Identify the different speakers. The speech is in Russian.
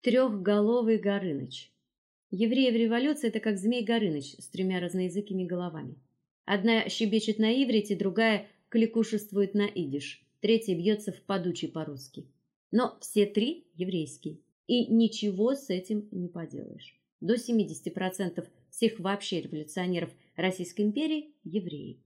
Speaker 1: Трехголовый Горыныч. Евреи в революции это как змей Горыныч с тремя разноязыкими головами. Одна щебечет на иврите, другая кликушествует на идиш, третья бьется в подучий по-русски. Но все три еврейские, и ничего с этим не поделаешь. До 70% всех вообще революционеров Российской империи евреи.